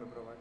мы бровать.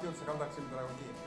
他就说：“老百姓不容易。”